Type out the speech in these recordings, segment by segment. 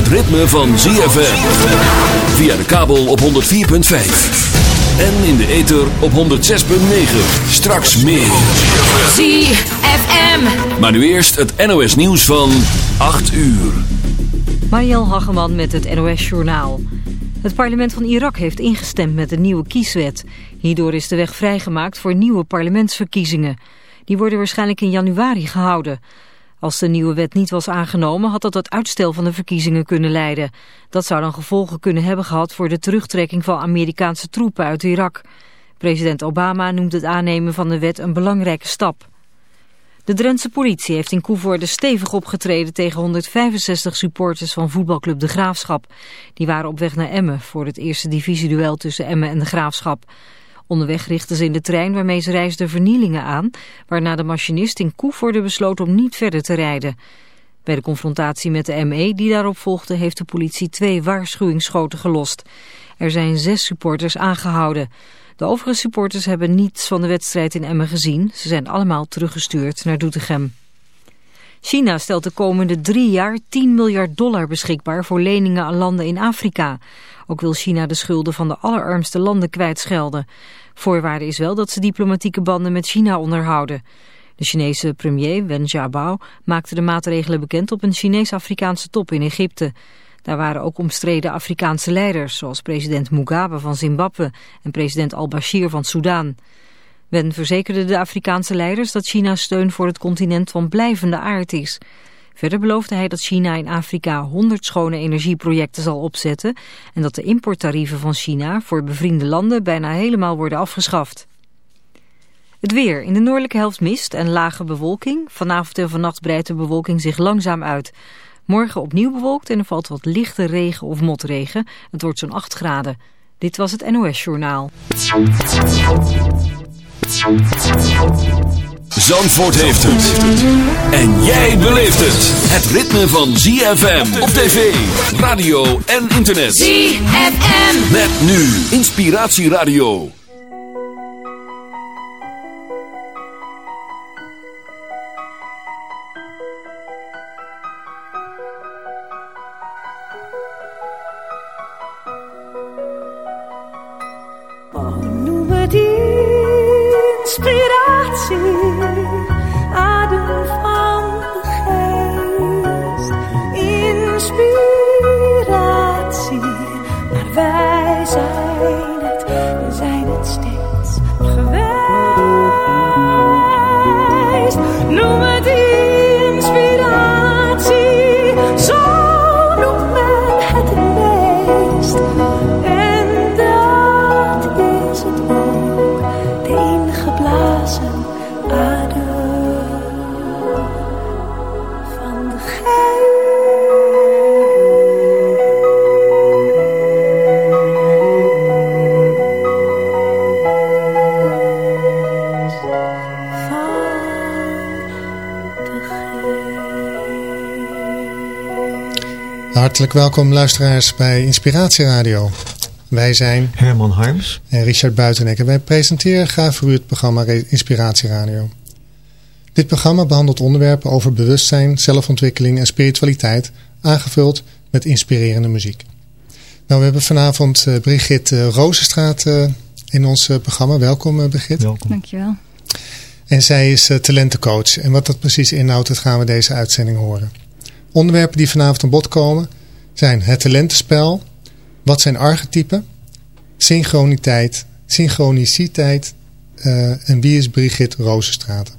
Het ritme van ZFM. Via de kabel op 104.5. En in de ether op 106.9. Straks meer. ZFM. Maar nu eerst het NOS nieuws van 8 uur. Mariel Hageman met het NOS Journaal. Het parlement van Irak heeft ingestemd met de nieuwe kieswet. Hierdoor is de weg vrijgemaakt voor nieuwe parlementsverkiezingen. Die worden waarschijnlijk in januari gehouden. Als de nieuwe wet niet was aangenomen had dat tot uitstel van de verkiezingen kunnen leiden. Dat zou dan gevolgen kunnen hebben gehad voor de terugtrekking van Amerikaanse troepen uit Irak. President Obama noemt het aannemen van de wet een belangrijke stap. De Drentse politie heeft in Koevoorde stevig opgetreden tegen 165 supporters van voetbalclub De Graafschap. Die waren op weg naar Emmen voor het eerste divisieduel tussen Emmen en De Graafschap. Onderweg richtten ze in de trein waarmee ze reisden vernielingen aan, waarna de machinist in Koevoorde besloot om niet verder te rijden. Bij de confrontatie met de ME die daarop volgde heeft de politie twee waarschuwingsschoten gelost. Er zijn zes supporters aangehouden. De overige supporters hebben niets van de wedstrijd in Emmen gezien. Ze zijn allemaal teruggestuurd naar Doetinchem. China stelt de komende drie jaar 10 miljard dollar beschikbaar voor leningen aan landen in Afrika. Ook wil China de schulden van de allerarmste landen kwijtschelden. Voorwaarde is wel dat ze diplomatieke banden met China onderhouden. De Chinese premier Wen Jiabao maakte de maatregelen bekend op een Chinees-Afrikaanse top in Egypte. Daar waren ook omstreden Afrikaanse leiders, zoals president Mugabe van Zimbabwe en president al-Bashir van Soudaan. Wen verzekerde de Afrikaanse leiders dat China's steun voor het continent van blijvende aard is. Verder beloofde hij dat China in Afrika 100 schone energieprojecten zal opzetten en dat de importtarieven van China voor bevriende landen bijna helemaal worden afgeschaft. Het weer. In de noordelijke helft mist en lage bewolking. Vanavond en vannacht breidt de bewolking zich langzaam uit. Morgen opnieuw bewolkt en er valt wat lichte regen of motregen. Het wordt zo'n 8 graden. Dit was het NOS Journaal. Zandvoort heeft het. En jij beleeft het. Het ritme van ZFM op tv, radio en internet. ZFM. Met nu Inspiratieradio. Oh, noem het inspiratie. wij. Hartelijk welkom luisteraars bij Inspiratieradio. Wij zijn Herman Harms en Richard Buitenek en wij presenteren graag voor u het programma Inspiratieradio. Dit programma behandelt onderwerpen over bewustzijn, zelfontwikkeling en spiritualiteit, aangevuld met inspirerende muziek. Nou, we hebben vanavond uh, Brigitte Rozenstraat uh, in ons uh, programma. Welkom Brigitte. Welkom. Dankjewel. En zij is talentencoach. En wat dat precies inhoudt, dat gaan we deze uitzending horen. Onderwerpen die vanavond aan bod komen zijn het talentenspel, wat zijn archetypen, synchroniteit, synchroniciteit uh, en wie is Brigitte Rozenstraat.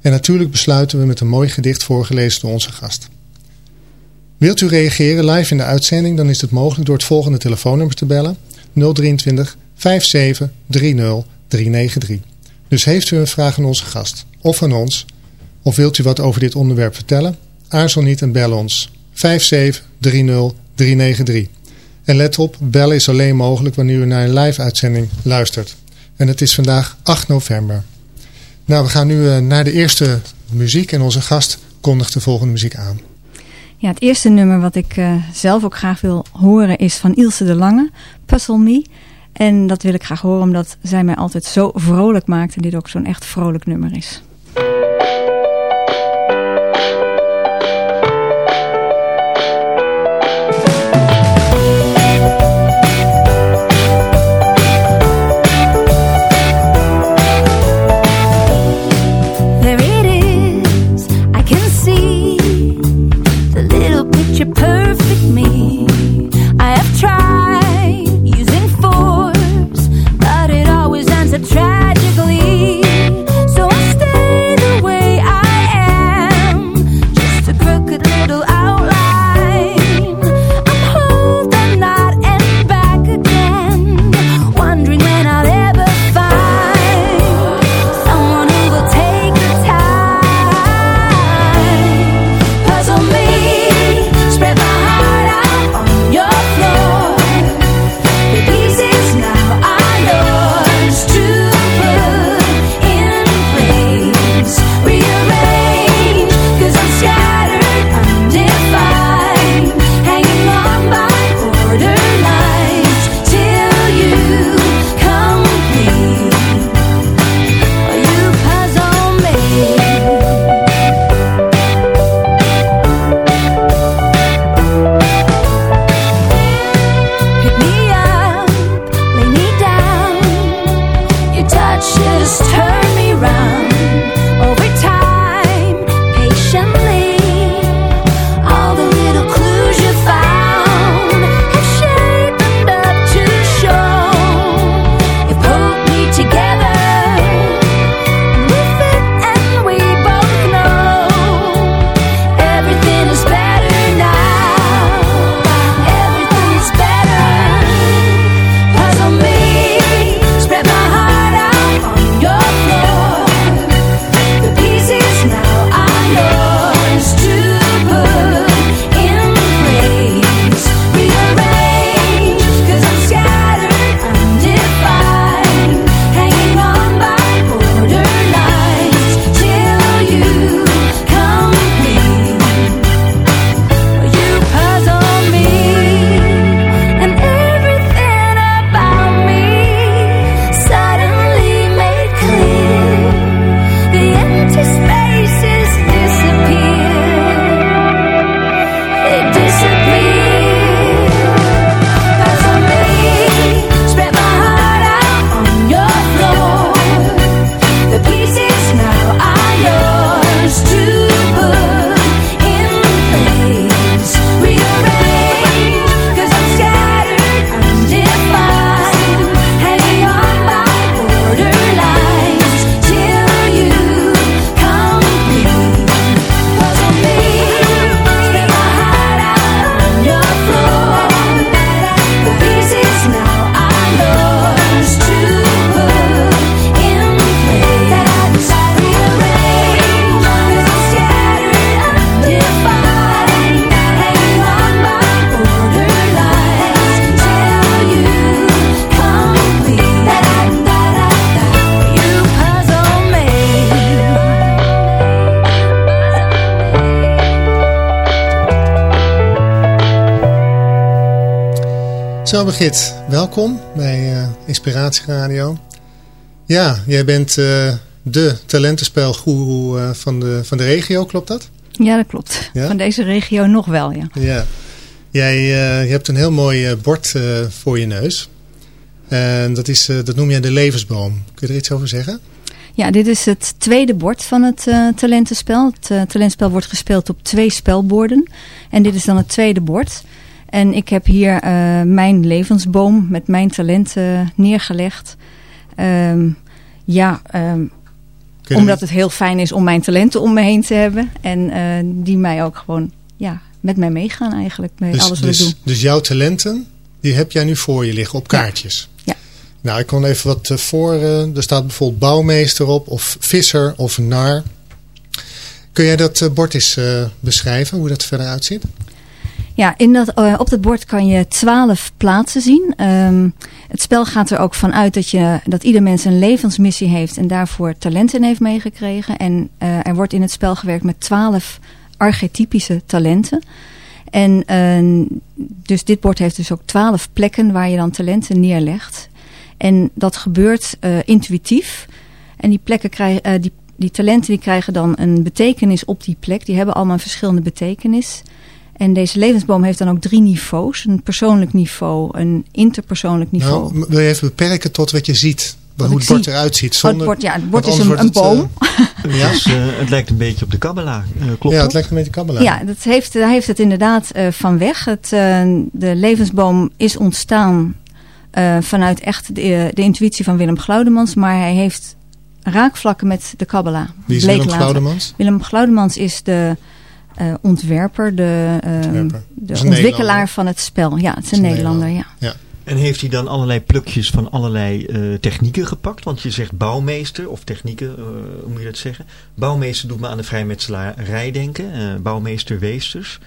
En natuurlijk besluiten we met een mooi gedicht voorgelezen door onze gast. Wilt u reageren live in de uitzending, dan is het mogelijk door het volgende telefoonnummer te bellen 023 57 30 393. Dus heeft u een vraag aan onze gast of aan ons, of wilt u wat over dit onderwerp vertellen? Aarzel niet en bel ons 5730393. En let op, bellen is alleen mogelijk wanneer u naar een live uitzending luistert. En het is vandaag 8 november. Nou, we gaan nu eh, naar de eerste muziek en onze gast kondigt de volgende muziek aan. Ja, het eerste nummer wat ik uh, zelf ook graag wil horen is van Ilse de Lange, Puzzle Me. En dat wil ik graag horen omdat zij mij altijd zo vrolijk maakt en dit ook zo'n echt vrolijk nummer is. Dankjewel Begit. Welkom bij uh, Inspiratie Radio. Ja, jij bent uh, de talentenspelgoeroe uh, van, de, van de regio, klopt dat? Ja, dat klopt. Ja? Van deze regio nog wel, ja. Ja. Jij je hebt een heel mooi bord voor je neus. En dat, is, dat noem jij de levensboom. Kun je er iets over zeggen? Ja, dit is het tweede bord van het uh, talentenspel. Het uh, talentenspel wordt gespeeld op twee spelborden. En dit is dan het tweede bord. En ik heb hier uh, mijn levensboom met mijn talenten neergelegd. Um, ja, um, omdat het heel fijn is om mijn talenten om me heen te hebben. En die mij ook gewoon ja, met mij meegaan eigenlijk. Bij dus, alles wat dus, ik doe. Dus jouw talenten, die heb jij nu voor je liggen op kaartjes? Ja. Nou, ik kon even wat voor. er staat bijvoorbeeld bouwmeester op, of visser, of nar. Kun jij dat bord eens beschrijven, hoe dat verder uitziet? Ja, in dat, uh, op dat bord kan je twaalf plaatsen zien. Um, het spel gaat er ook van uit dat, je, dat ieder mens een levensmissie heeft en daarvoor talenten heeft meegekregen. En uh, er wordt in het spel gewerkt met twaalf archetypische talenten. En uh, dus dit bord heeft dus ook twaalf plekken waar je dan talenten neerlegt. En dat gebeurt intuïtief. En die plekken krijgen, die, die talenten die krijgen dan een betekenis op die plek. Die hebben allemaal een verschillende betekenis. En deze levensboom heeft dan ook drie niveaus. Een persoonlijk niveau, een interpersoonlijk niveau. Nou, wil je even beperken tot wat je ziet? Wat hoe het bord eruit ziet. Zonder, oh, het bord, ja, het bord is een, een boom. Het, uh, ja? dus, uh, het lijkt een beetje op de kabbala. Uh, klopt Ja, het lijkt een beetje kabbala. Ja, dat heeft, daar heeft het inderdaad van weg. Het, de levensboom is ontstaan vanuit echt de, de, intuïtie van Willem Glaudemans. Maar hij heeft raakvlakken met de kabbala. Wie is Willem Glaudemans? Willem Glaudemans is de uh, ontwerper, de, uh, de ontwikkelaar van het spel. Ja, het is een, is Nederlander, ja. ja. En heeft hij dan allerlei plukjes van allerlei uh, technieken gepakt? Want je zegt bouwmeester, of technieken, hoe moet je dat zeggen? Bouwmeester doet me aan de vrijmetselarij denken. bouwmeester Weesters.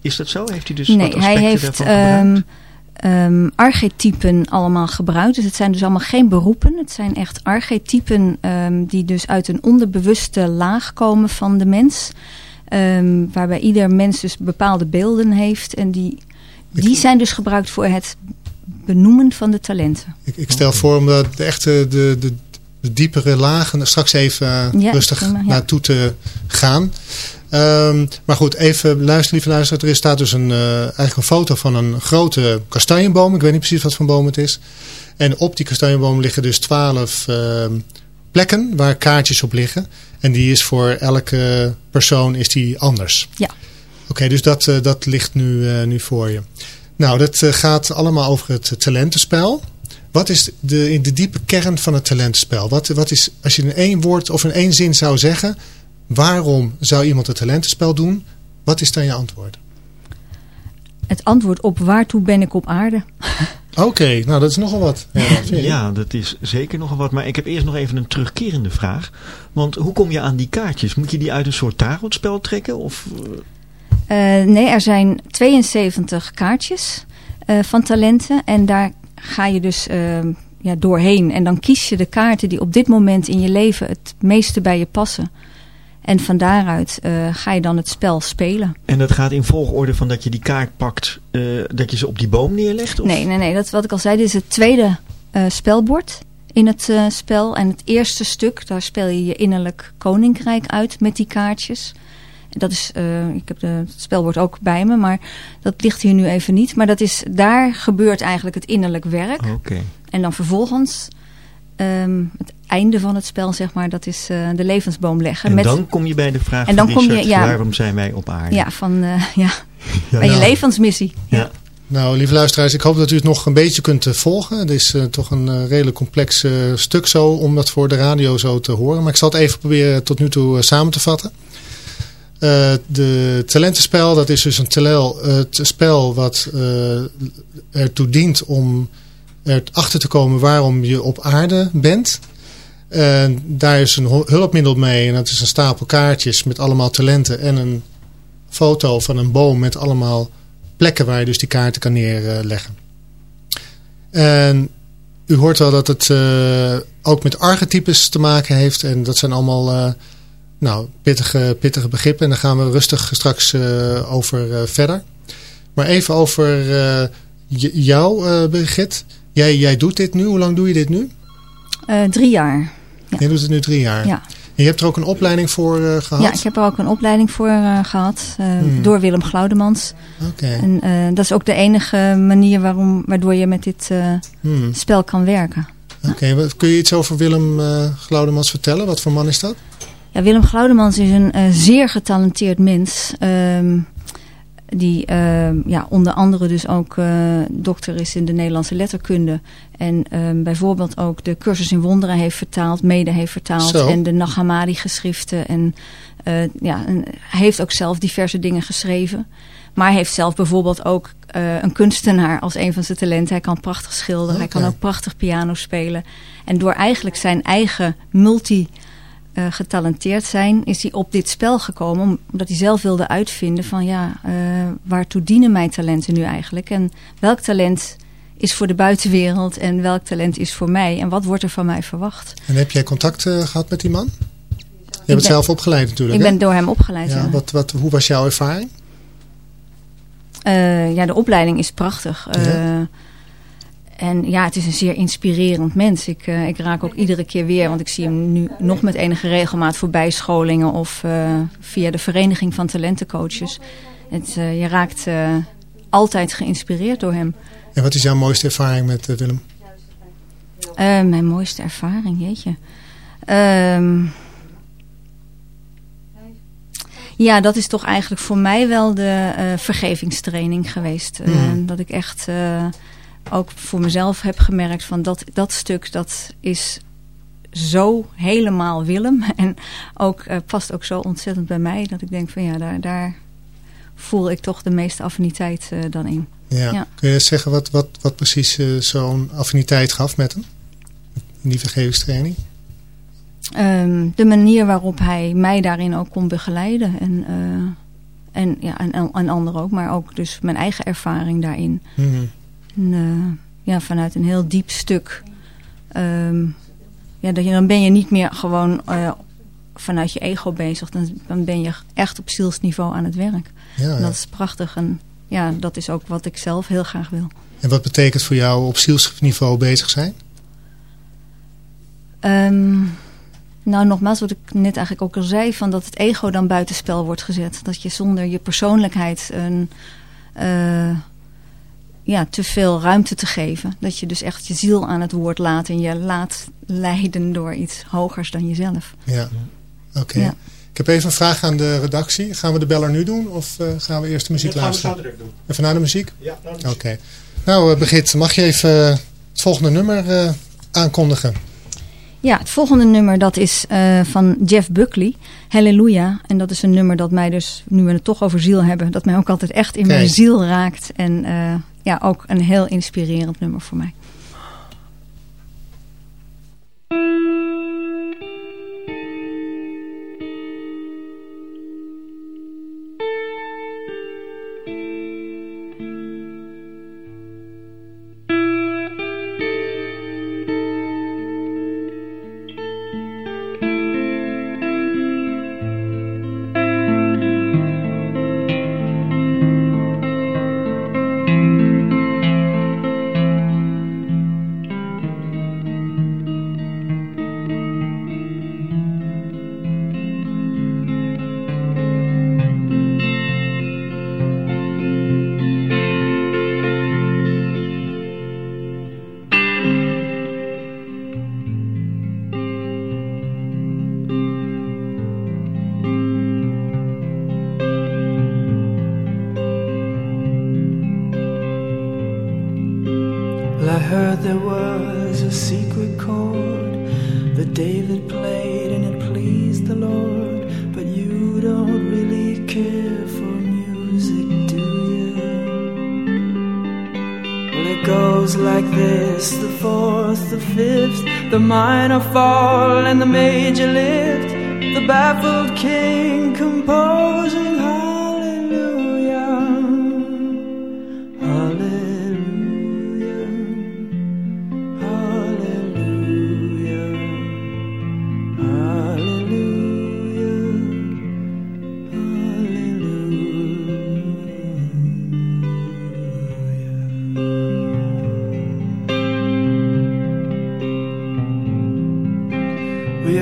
Is dat zo? Heeft hij dus nee, wat aspecten hij heeft, daarvan um, archetypen allemaal gebruikt. Dus het zijn dus allemaal geen beroepen. Het zijn echt archetypen um, die dus uit een onderbewuste laag komen van de mens... Um, waarbij ieder mens dus bepaalde beelden heeft. En die, die zijn dus gebruikt voor het benoemen van de talenten. Ik, ik stel voor om de, de echte de, de, de, diepere lagen straks even ja, rustig prima, ja. naartoe te gaan. Um, maar goed, even luisteren, lieve luisteraar. Er staat dus een, uh, eigenlijk een foto van een grote kastanjeboom. Ik weet niet precies wat voor boom het is. En op die kastanjeboom liggen dus twaalf uh, plekken waar kaartjes op liggen. En die is voor elke persoon is die anders. Ja. Oké, okay, dus dat, uh, dat ligt nu, uh, nu voor je. Nou, dat uh, gaat allemaal over het talentenspel. Wat is de, de diepe kern van het talentenspel? Wat, wat is, als je in één woord of in één zin zou zeggen... waarom zou iemand het talentenspel doen? Wat is dan je antwoord? Het antwoord op waartoe ben ik op aarde? Oké, okay, nou dat is nogal wat. Ja, ja, dat is zeker nogal wat. Maar ik heb eerst nog even een terugkerende vraag. Want hoe kom je aan die kaartjes? Moet je die uit een soort tarotspel trekken? Of... Uh, nee, er zijn 72 kaartjes uh, van talenten. En daar ga je dus uh, ja, doorheen. En dan kies je de kaarten die op dit moment in je leven het meeste bij je passen. En van daaruit uh, ga je dan het spel spelen. En dat gaat in volgorde van dat je die kaart pakt, uh, dat je ze op die boom neerlegt? Of? Nee, nee, nee. Dat, wat ik al zei, dit is het tweede uh, spelbord in het spel. En het eerste stuk, daar speel je je innerlijk koninkrijk uit met die kaartjes. Dat is, ik heb de, het spelbord ook bij me, maar dat ligt hier nu even niet. Maar dat is, daar gebeurt eigenlijk het innerlijk werk. Oké. Okay. En dan vervolgens Um, het einde van het spel, zeg maar, dat is uh, de levensboom leggen. En met, dan kom je bij de vraag en dan van kom Richard, je, ja, waarom zijn wij op aarde? Ja, van, uh, ja, ja, bij je nou, levensmissie. Ja. ja. Nou, lieve luisteraars, ik hoop dat u het nog een beetje kunt volgen. Het is uh, toch een redelijk complex stuk zo, om dat voor de radio zo te horen. Maar ik zal het even proberen tot nu toe samen te vatten. de talentenspel, dat is dus een telel, het spel wat ertoe dient om erachter te komen waarom je op aarde bent. En daar is een hulpmiddel mee en dat is een stapel kaartjes met allemaal talenten en een foto van een boom met allemaal plekken waar je dus die kaarten kan neerleggen. En u hoort wel dat het uh, ook met archetypes te maken heeft en dat zijn allemaal uh, nou, pittige, pittige begrippen en daar gaan we rustig straks uh, over verder. Maar even over jou, Brigitte, jij, jij doet dit nu. Hoe lang doe je dit nu? Uh, drie jaar. Ja. Je doet het nu drie jaar? Ja. En je hebt er ook een opleiding voor uh, gehad? Ja, ik heb er ook een opleiding voor uh, gehad. Hmm. Door Willem Glaudemans. Oké. Okay. En dat is ook de enige manier waarom, waardoor je met dit hmm. spel kan werken. Oké, okay. kun je iets over Willem Glaudemans vertellen? Wat voor man is dat? Ja, Willem Glaudemans is een zeer getalenteerd mens. Um, die uh, ja, onder andere dus ook uh, dokter is in de Nederlandse letterkunde. En uh, bijvoorbeeld ook de cursus in wonderen heeft vertaald, mede heeft vertaald. Zo. En de Nag Hammadi geschriften. En, uh, ja, en hij heeft ook zelf diverse dingen geschreven. Maar hij heeft zelf bijvoorbeeld ook een kunstenaar als een van zijn talenten. Hij kan prachtig schilderen, okay. hij kan ook prachtig piano spelen. En door eigenlijk zijn eigen multi uh, getalenteerd zijn, is hij op dit spel gekomen. Omdat hij zelf wilde uitvinden van ja, uh, waartoe dienen mijn talenten nu eigenlijk? En welk talent is voor de buitenwereld en welk talent is voor mij? En wat wordt er van mij verwacht? En heb jij contact uh, gehad met die man? Je hebt het zelf opgeleid natuurlijk. Ik hè? ben door hem opgeleid. Ja, ja. Wat, wat, hoe was jouw ervaring? ja, de opleiding is prachtig. Ja. En ja, het is een zeer inspirerend mens. Ik, uh, ik raak ook iedere keer weer, want ik zie hem nu nog met enige regelmaat voor bijscholingen of uh, via de Vereniging van Talentencoaches. Het, uh, je raakt altijd geïnspireerd door hem. En wat is jouw mooiste ervaring met Willem? mijn mooiste ervaring, jeetje. Um, ja, dat is toch eigenlijk voor mij wel de vergevingstraining geweest. Mm. dat ik echt ook voor mezelf heb gemerkt van dat, dat stuk dat is zo helemaal Willem. En ook uh, past ook zo ontzettend bij mij dat ik denk van ja, daar, daar voel ik toch de meeste affiniteit uh, dan in. Ja. ja. Kun je zeggen wat, wat, wat precies uh, zo'n affiniteit gaf met hem? In die vergevingstraining? Um, de manier waarop hij mij daarin ook kon begeleiden. En, en, ja, en, en anderen ook, maar ook dus mijn eigen ervaring daarin. Mm -hmm. En, uh, ja, vanuit een heel diep stuk. Um, ja, dat je, dan ben je niet meer gewoon uh, vanuit je ego bezig. Dan, dan ben je echt op zielsniveau aan het werk. Ja, ja. Dat is prachtig. En ja, dat is ook wat ik zelf heel graag wil. En wat betekent voor jou op zielsniveau bezig zijn? Um, nou, nogmaals, wat ik net eigenlijk ook al zei... Van dat het ego dan buitenspel wordt gezet. Dat je zonder je persoonlijkheid... een uh, ja, te veel ruimte te geven. Dat je dus echt je ziel aan het woord laat en je laat leiden door iets hogers dan jezelf. Ja, oké. Okay. Ja. Ik heb even een vraag aan de redactie. Gaan we de beller nu doen of uh, gaan we eerst de muziek Dat luisteren? gaan we zo doen. Even naar de muziek? Ja, naar. Oké. Okay. Nou, uh, Begit, mag je even uh, het volgende nummer uh, aankondigen? Ja, het volgende nummer dat is uh, van Jeff Buckley, Halleluja. En dat is een nummer dat mij dus, nu we het toch over ziel hebben, dat mij ook altijd echt in mijn ziel raakt. En uh, ja, ook een heel inspirerend nummer voor mij.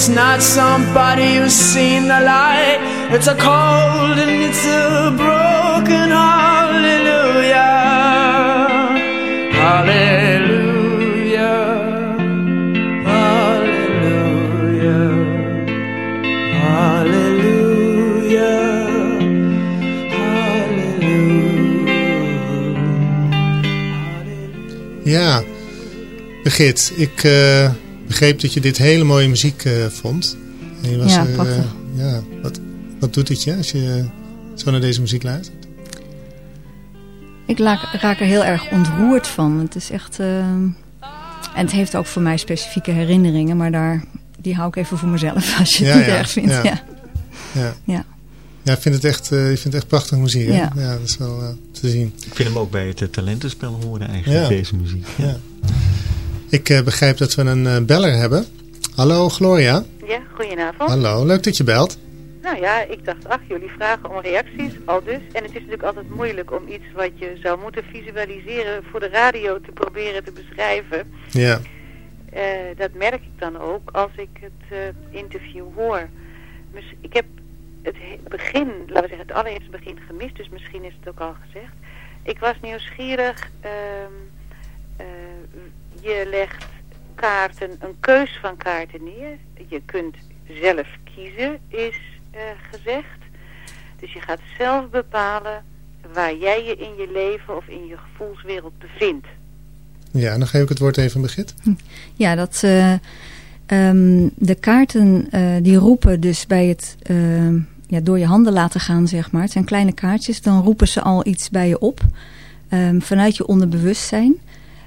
It's not somebody who's seen the light. It's a cold and it's a broken hallelujah. Hallelujah. Hallelujah. Hallelujah. Hallelujah. Ja, Begit, ik eh, begreep dat je dit hele mooie muziek eh, vond. En je was Ja, er, eh, prachtig. ja, wat, wat doet het je als je zo naar deze muziek luistert? Ik raak, raak er heel erg ontroerd van. Het is echt... ehm, en het heeft ook voor mij specifieke herinneringen. Maar daar, die hou ik even voor mezelf. Als je het niet ja, erg vindt. ja. Ja. Ja, Ja. ja ik vind het echt, eh, ik vind het echt prachtige muziek. hè? Ja. ja dat is wel eh, te zien. Ik vind hem ook bij het eh, talentenspel horen eigenlijk, Ja. deze muziek. Ja. Ik eh, begrijp dat we een eh, beller hebben. Hallo Gloria. Ja, goedenavond. Hallo, leuk dat je belt. Nou ja, ik dacht, ach, jullie vragen om reacties, al dus. En het is natuurlijk altijd moeilijk om iets wat je zou moeten visualiseren voor de radio te proberen te beschrijven. Ja, Eh, dat merk ik dan ook als ik het interview hoor. Dus ik heb het he- begin, laten we zeggen het allereerste begin gemist, dus misschien is het ook al gezegd. Ik was nieuwsgierig, eh, je legt kaarten, een keus van kaarten neer. Je kunt zelf kiezen, is uh, gezegd. Dus je gaat zelf bepalen waar jij je in je leven of in je gevoelswereld bevindt. Ja, dan geef ik het woord even aan Begit. Ja, dat, uh, um, de kaarten uh, die roepen dus bij het uh, ja, door je handen laten gaan, zeg maar. Het zijn kleine kaartjes, dan roepen ze al iets bij je op. Um, vanuit je onderbewustzijn.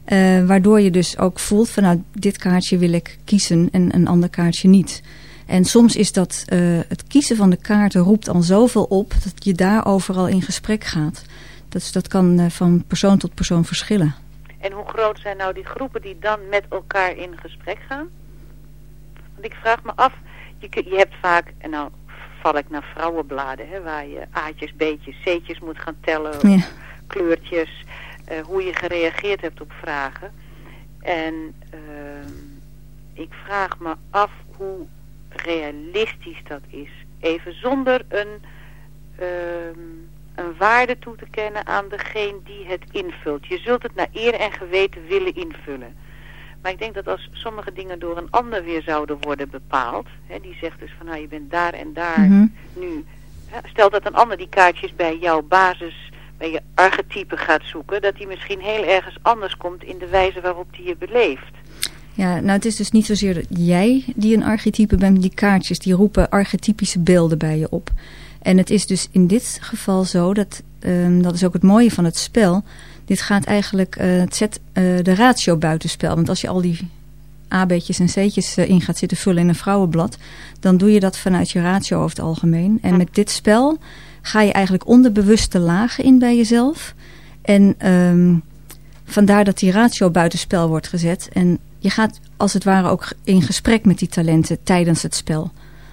Uh, waardoor je dus ook voelt van nou, dit kaartje wil ik kiezen en een ander kaartje niet. En soms is dat uh, het kiezen van de kaarten roept al zoveel op dat je daar overal in gesprek gaat. Dus dat kan uh, van persoon tot persoon verschillen. En hoe groot zijn nou die groepen die dan met elkaar in gesprek gaan? Want ik vraag me af, je, je hebt vaak, en nou val ik naar vrouwenbladen, hè, waar je A'tjes, B'tjes, C'tjes moet gaan tellen, ja. kleurtjes, uh, hoe je gereageerd hebt op vragen. En uh, ik vraag me af hoe realistisch dat is. Even zonder een, uh, een waarde toe te kennen aan degene die het invult. Je zult het naar eer en geweten willen invullen. Maar ik denk dat als sommige dingen door een ander weer zouden worden bepaald... Hè, die zegt dus van nou je bent daar en daar mm -hmm. nu... Hè, stel dat een ander die kaartjes bij jouw basis, bij je archetype gaat zoeken... dat die misschien heel ergens anders komt in de wijze waarop die je beleeft. Ja, nou het is dus niet zozeer dat jij die een archetype bent. Die kaartjes die roepen archetypische beelden bij je op. En het is dus in dit geval zo, dat, um, dat is ook het mooie van het spel... Dit gaat eigenlijk, uh, het zet uh, de ratio buitenspel. Want als je al die A-beetjes en C'tjes uh, in gaat zitten vullen in een vrouwenblad... dan doe je dat vanuit je ratio over het algemeen. En met dit spel ga je eigenlijk onderbewuste lagen in bij jezelf. En um, vandaar dat die ratio buitenspel wordt gezet. En je gaat als het ware ook in gesprek met die talenten tijdens het spel.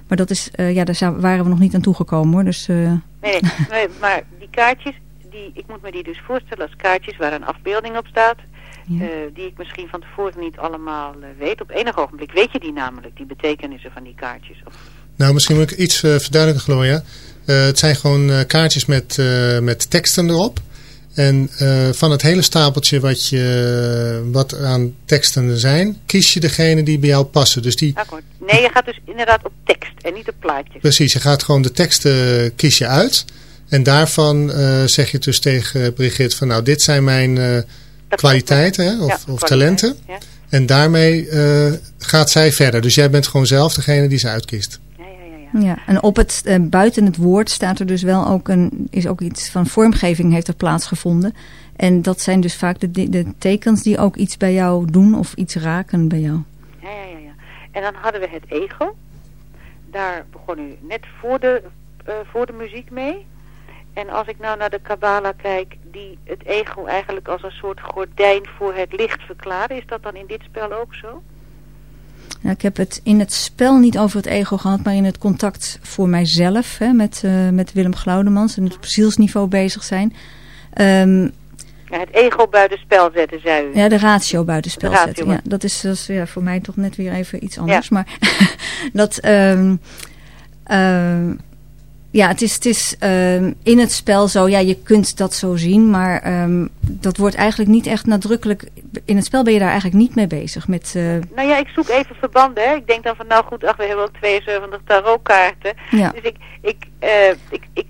Maar dat is, uh, ja, daar waren we nog niet aan toegekomen hoor. Dus, uh... nee, nee, maar die kaartjes, die, ik moet me die dus voorstellen als kaartjes waar een afbeelding op staat. Ja. Uh, die ik misschien van tevoren niet allemaal uh, weet. Op enig ogenblik weet je die namelijk, die betekenissen van die kaartjes. Of... Nou, misschien moet ik iets uh, verduidelijken, Gloria. Het zijn gewoon kaartjes met, met teksten erop. En van het hele stapeltje wat, je, wat aan teksten er zijn, kies je degene die bij jou passen. Dus die... Akkoord. Nee, je gaat dus inderdaad op tekst en niet op plaatjes. Precies, je gaat gewoon de teksten kies je uit. En daarvan uh, zeg je dus tegen Brigitte van nou dit zijn mijn uh, kwaliteiten hè, of, ja, of kwaliteit, talenten. Ja. En daarmee gaat zij verder. Dus jij bent gewoon zelf degene die ze uitkiest. Ja, en op het, uh, buiten het woord staat er dus wel ook, een, is ook iets van vormgeving heeft er plaatsgevonden. En dat zijn dus vaak de, de tekens die ook iets bij jou doen of iets raken bij jou. Ja, ja, ja. ja. En dan hadden we het ego. Daar begon u net voor de, uh, voor de muziek mee. En als ik nou naar de Kabbala kijk, die het ego eigenlijk als een soort gordijn voor het licht verklaren, is dat dan in dit spel ook zo? Nou, ik heb het in het spel niet over het ego gehad, maar in het contact voor mijzelf, hè, met, uh, met Willem Glaudemans en het op zielsniveau bezig zijn. Um, ja, het ego buitenspel zetten, zei u. Ja, de ratio buitenspel ratio zetten. Ja, dat is, dat is ja, voor mij toch net weer even iets anders. Ja. Maar dat... Um, uh, ja, het is, het is um, in het spel zo, ja, je kunt dat zo zien, maar um, dat wordt eigenlijk niet echt nadrukkelijk, in het spel ben je daar eigenlijk niet mee bezig. Met, uh... Nou ja, ik zoek even verbanden, hè. Ik denk dan van, nou goed, ach, we hebben ook 72 tarotkaarten. Ja. Dus ik, ik, uh, ik, ik,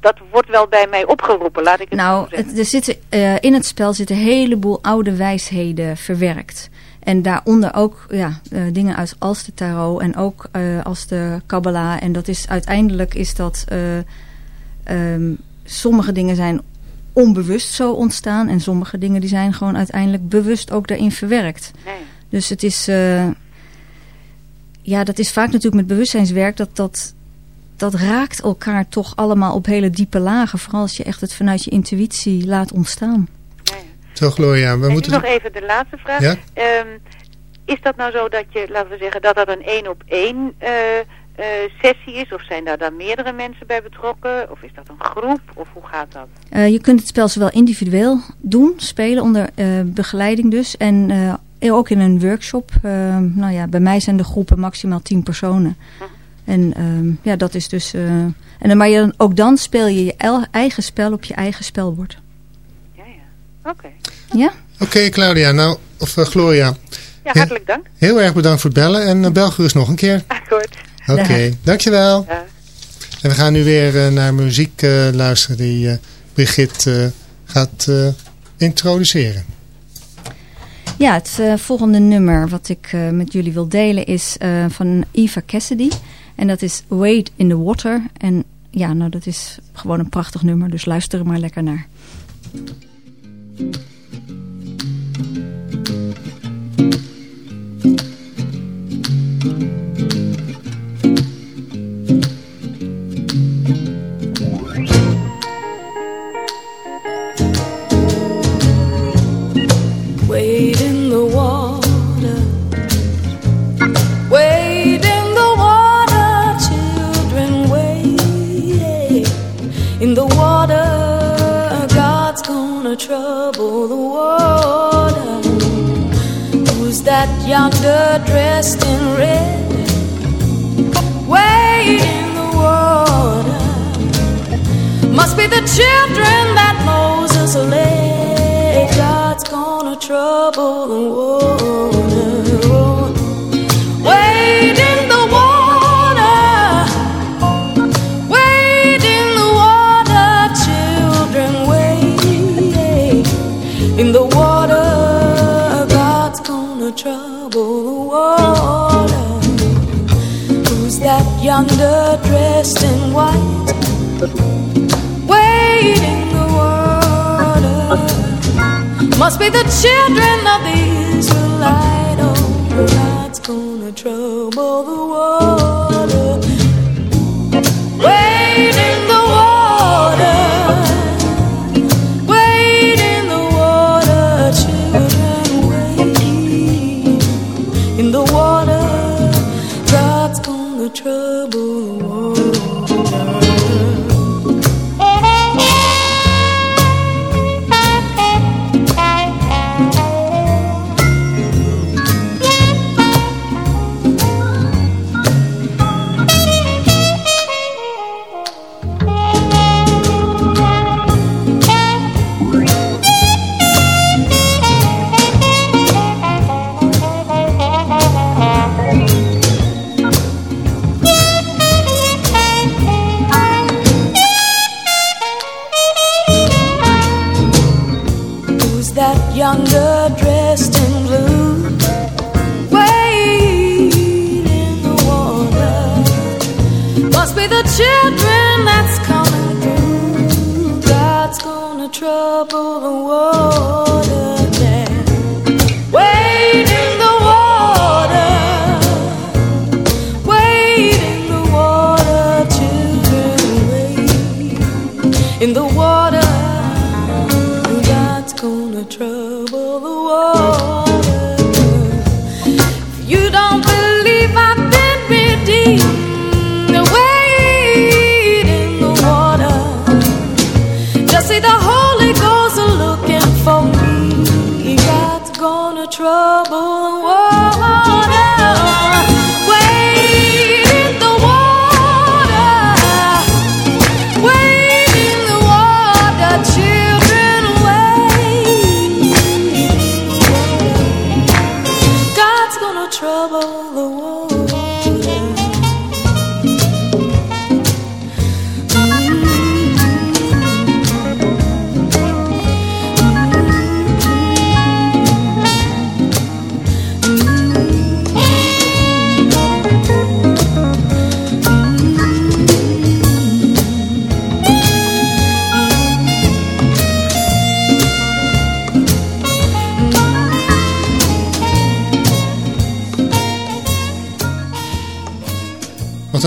dat wordt wel bij mij opgeroepen, laat ik het nou, zo zeggen. Er zitten, uh, in het spel zitten een heleboel oude wijsheden verwerkt. En daaronder ook ja, uh, dingen uit als de tarot en ook uh, als de Kabbalah. En dat is uiteindelijk is dat uh, um, sommige dingen zijn onbewust zo ontstaan. En sommige dingen die zijn gewoon uiteindelijk bewust ook daarin verwerkt. Nee. Dus het is, ja, dat is vaak natuurlijk met bewustzijnswerk dat dat... Dat raakt elkaar toch allemaal op hele diepe lagen. Vooral als je echt het vanuit je intuïtie laat ontstaan. Zo, Gloria. We en moeten... nog even de laatste vraag. Ja? Um, is dat nou zo dat je, laten we zeggen, dat dat een één op één uh, uh, sessie is? Of zijn daar dan meerdere mensen bij betrokken? Of is dat een groep? Of hoe gaat dat? Uh, je kunt het spel zowel individueel doen, spelen onder begeleiding dus. En ook in een workshop. nou ja, bij mij zijn de groepen maximaal tien personen. Hm. En ja, dat is dus... en dan, maar je, ook dan speel je je eigen spel op je eigen spelbord. Oké. Okay. Ja? Oké, okay, Claudia. Nou, of uh, Gloria. Ja, hartelijk dank. Heel erg bedankt voor het bellen en uh, bel gerust nog een keer. Akkoord. Oké, okay, dankjewel. Ja. En we gaan nu weer uh, naar muziek uh, luisteren die uh, Brigitte gaat introduceren. Ja, het volgende nummer wat ik met jullie wil delen is van Eva Cassidy. En dat is Wade in the Water. En ja, nou dat is gewoon een prachtig nummer, dus luister er maar lekker naar. Wade trouble the water. Who's that yonder dressed in red? Wade in the water. Must be the children that Moses led. God's gonna trouble the water. Yonder dressed in white? Wade in the water. Must be the children of the Israelite.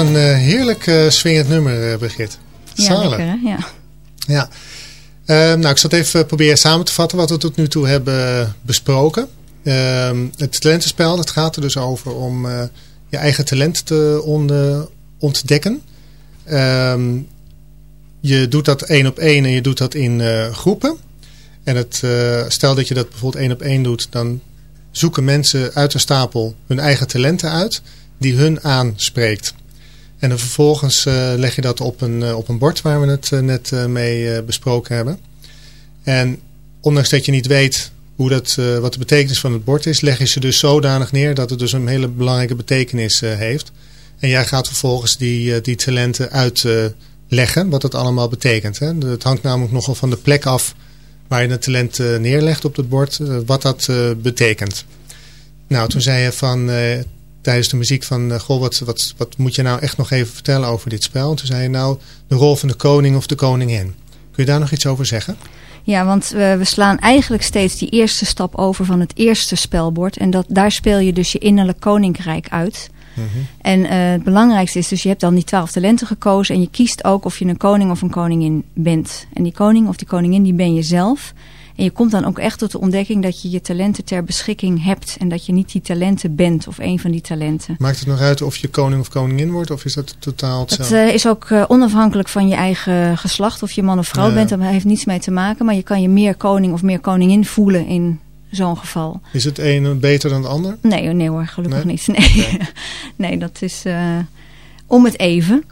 Een uh, heerlijk uh, swingend nummer, uh, Brigitte. Ja, Zalig. lekker hè? Ja. Ja. Nou, ik zal het even proberen samen te vatten wat we tot nu toe hebben besproken. Uh, het talentenspel, dat gaat er dus over om je eigen talent te on, ontdekken. Uh, je doet dat één op één en je doet dat in groepen. En het, stel dat je dat bijvoorbeeld één op één doet, dan zoeken mensen uit een stapel hun eigen talenten uit die hun aanspreekt. En vervolgens uh, leg je dat op een, uh, op een bord waar we het uh, net mee besproken hebben. En ondanks dat je niet weet hoe dat, wat de betekenis van het bord is, leg je ze dus zodanig neer dat het dus een hele belangrijke betekenis heeft. En jij gaat vervolgens die, die talenten uitleggen, wat het allemaal betekent. Hè? Het hangt namelijk nogal van de plek af waar je het talent neerlegt op het bord, wat dat betekent. Nou, toen zei je van tijdens de muziek van... goh, wat, wat, wat moet je nou echt nog even vertellen over dit spel? En toen zei je nou de rol van de koning of de koningin. Kun je daar nog iets over zeggen? Ja, want we, we, slaan eigenlijk steeds die eerste stap over van het eerste spelbord. En dat, daar speel je dus je innerlijk koninkrijk uit. Mm -hmm. En uh, het belangrijkste is dus, je hebt dan die twaalf talenten gekozen... en je kiest ook of je een koning of een koningin bent. En die koning of die koningin, die ben je zelf... En je komt dan ook echt tot de ontdekking dat je je talenten ter beschikking hebt. En dat je niet die talenten bent of een van die talenten. Maakt het nog uit of je koning of koningin wordt? Of is dat totaal hetzelfde? Het uh, is ook uh, onafhankelijk van je eigen geslacht. Of je man of vrouw ja. bent. Dat heeft niets mee te maken. Maar je kan je meer koning of meer koningin voelen in zo'n geval. Is het een beter dan het ander? Nee, nee hoor, gelukkig nee? niet. Nee, okay. nee dat is uh, om het even.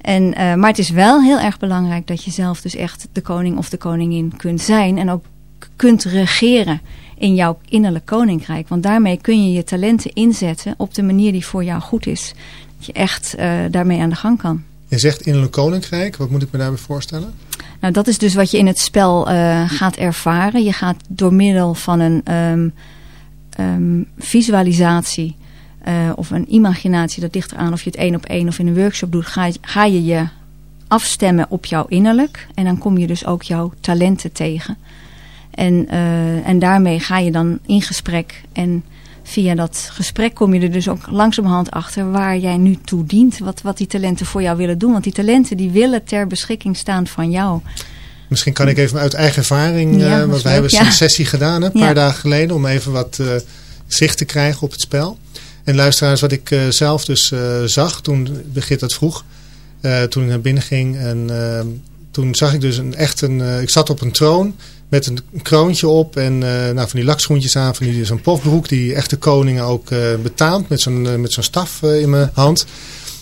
En, uh, maar het is wel heel erg belangrijk dat je zelf dus echt de koning of de koningin kunt zijn. En ook kunt regeren in jouw innerlijk koninkrijk. Want daarmee kun je je talenten inzetten op de manier die voor jou goed is. Dat je echt uh, daarmee aan de gang kan. Je zegt innerlijk koninkrijk. Wat moet ik me daarbij voorstellen? Nou, dat is dus wat je in het spel uh, gaat ervaren. Je gaat door middel van een um, um, visualisatie uh, of een imaginatie, dat ligt eraan of je het één op één of in een workshop doet, ga, ga je je afstemmen op jouw innerlijk. En dan kom je dus ook jouw talenten tegen. En, uh, en daarmee ga je dan in gesprek. En via dat gesprek kom je er dus ook langzamerhand achter waar jij nu toe dient. Wat, wat die talenten voor jou willen doen. Want die talenten die willen ter beschikking staan van jou. Misschien kan ik even uit eigen ervaring, ja, uh, want wij hebben ja. een sessie gedaan een paar ja. dagen geleden om even wat uh, zicht te krijgen op het spel. En luisteraars, wat ik zelf dus zag toen Begit dat vroeg, toen ik naar binnen ging. En toen zag ik dus een echt een, ik zat op een troon met een kroontje op en uh, nou, van die lakschoentjes aan, van die, zo'n pofbroek die echte koningen ook uh, betaamt met zo'n met zo'n staf in mijn hand.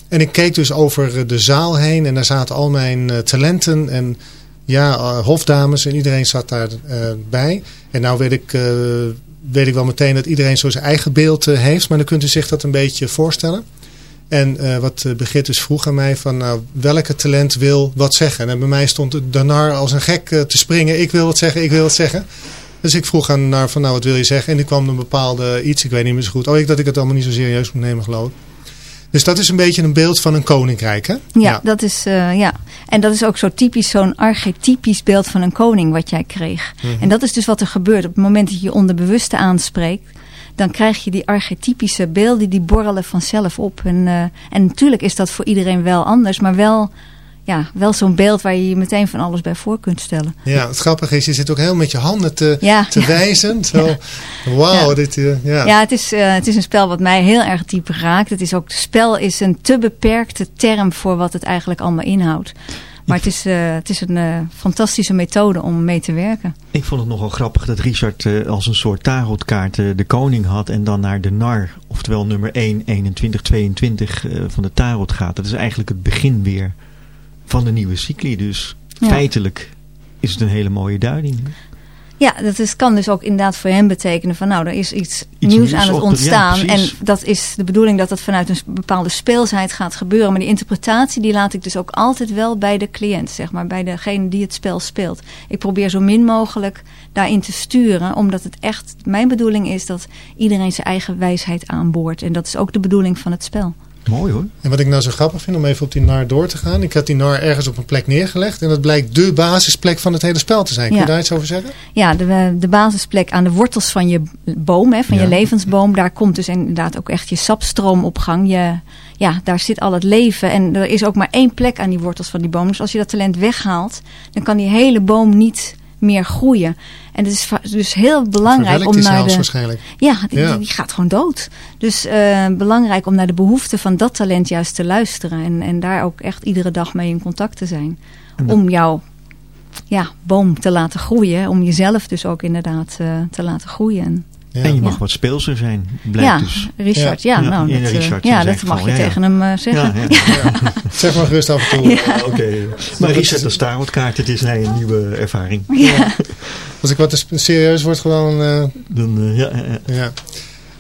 En ik keek dus over de zaal heen en daar zaten al mijn talenten en ja, hofdames en iedereen zat daarbij. en nou weet ik, weet ik wel meteen dat iedereen zo zijn eigen beeld heeft, maar dan kunt u zich dat een beetje voorstellen. En uh, wat Begit dus vroeg aan mij van nou, welke talent wil wat zeggen. En bij mij stond de nar als een gek uh, te springen. Ik wil wat zeggen, ik wil wat zeggen. Dus ik vroeg aan naar van nou wat wil je zeggen. En ik kwam een bepaalde iets, ik weet niet meer zo goed. Oh, ik dat ik het allemaal niet zo serieus moet nemen geloof ik. Dus dat is een beetje een beeld van een koninkrijk, hè? Ja, ja. Dat is, uh, ja. en dat is ook zo typisch, zo'n archetypisch beeld van een koning wat jij kreeg. Mm -hmm. En dat is dus wat er gebeurt op het moment dat je je onderbewuste aanspreekt dan krijg je die archetypische beelden, die borrelen vanzelf op. En, uh, en natuurlijk is dat voor iedereen wel anders, maar wel, ja, wel zo'n beeld waar je je meteen van alles bij voor kunt stellen. Ja, het grappige is, je zit ook heel met je handen te, ja, te ja. wijzen. Zo, ja. Wauw, dit, uh, ja. Ja, het is, uh, het is een spel wat mij heel erg diep raakt. Het is ook, spel is een te beperkte term voor wat het eigenlijk allemaal inhoudt. Maar het is, uh, het is een uh, fantastische methode om mee te werken. Ik vond het nogal grappig dat Richard uh, als een soort tarotkaart de koning had en dan naar de nar, oftewel nummer 1, 21, 22 van de tarot gaat. Dat is eigenlijk het begin weer van de nieuwe cycli. Dus ja. feitelijk is het een hele mooie duiding. Ja, dat is, kan dus ook inderdaad voor hem betekenen van nou, er is iets, iets nieuws aan het ontstaan. Ja, en dat is de bedoeling dat dat vanuit een bepaalde speelsheid gaat gebeuren. Maar die interpretatie die laat ik dus ook altijd wel bij de cliënt, zeg maar, bij degene die het spel speelt. Ik probeer zo min mogelijk daarin te sturen, omdat het echt mijn bedoeling is dat iedereen zijn eigen wijsheid aanboort. En dat is ook de bedoeling van het spel. Mooi hoor. En wat ik nou zo grappig vind om even op die nar door te gaan. Ik had die nar ergens op een plek neergelegd. En dat blijkt de basisplek van het hele spel te zijn. Kun je daar iets over zeggen? Ja, de, de basisplek aan de wortels van je boom, hè, van ja. je levensboom. Daar komt dus inderdaad ook echt je sapstroom op gang. Je, ja, daar zit al het leven. En er is ook maar één plek aan die wortels van die boom. Dus als je dat talent weghaalt, dan kan die hele boom niet meer groeien. En het is dus heel belangrijk om naar de. Waarschijnlijk. Ja, die, ja. die gaat gewoon dood. Dus uh, belangrijk om naar de behoeften van dat talent juist te luisteren. En, en daar ook echt iedere dag mee in contact te zijn. Om jouw ja, boom te laten groeien. Om jezelf dus ook inderdaad uh, te laten groeien. Ja. En je mag Ja. wat speelser zijn, blijkt Ja, dus. Richard. Ja, Ja, nou, ja, dat, eh, Richard ja, zijn dat mag je ja, ja. tegen hem eh, zeggen. Ja, ja. Zeg maar gerust af en toe. Maar Richard als tarotkaart, het is nee, een nieuwe ervaring. Ja. Als ik wat serieus word, gewoon... eh, Dan, eh, ja, ja.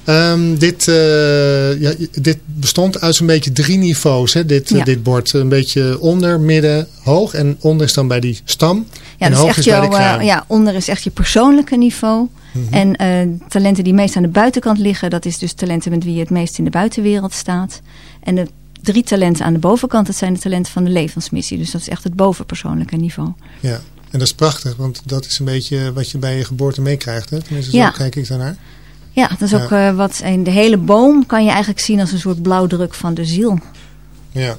Ehm, dit, eh, ja, dit bestond uit zo'n beetje drie niveaus, hè, dit, eh, dit bord. Een beetje onder, midden, hoog. En onder is dan bij die stam. Ja, dus echt jouw, eh, ja, onder is echt je persoonlijke niveau. Mhm. En eh, talenten die meest aan de buitenkant liggen, dat is dus talenten met wie je het meest in de buitenwereld staat. En de drie talenten aan de bovenkant, dat zijn de talenten van de levensmissie. Dus dat is echt het bovenpersoonlijke niveau. Ja. En dat is prachtig, want dat is een beetje wat je bij je geboorte meekrijgt. Hè? Tenminste, zo Ja. kijk ik daarnaar. Ja, dat is ook eh, wat. En de hele boom kan je eigenlijk zien als een soort blauwdruk van de ziel. Ja.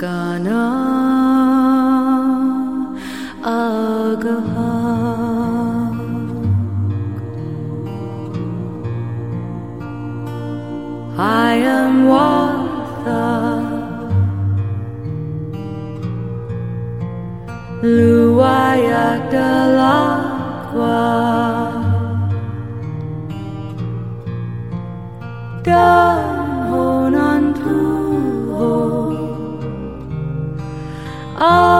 Maskana Agaha I am Watha Oh.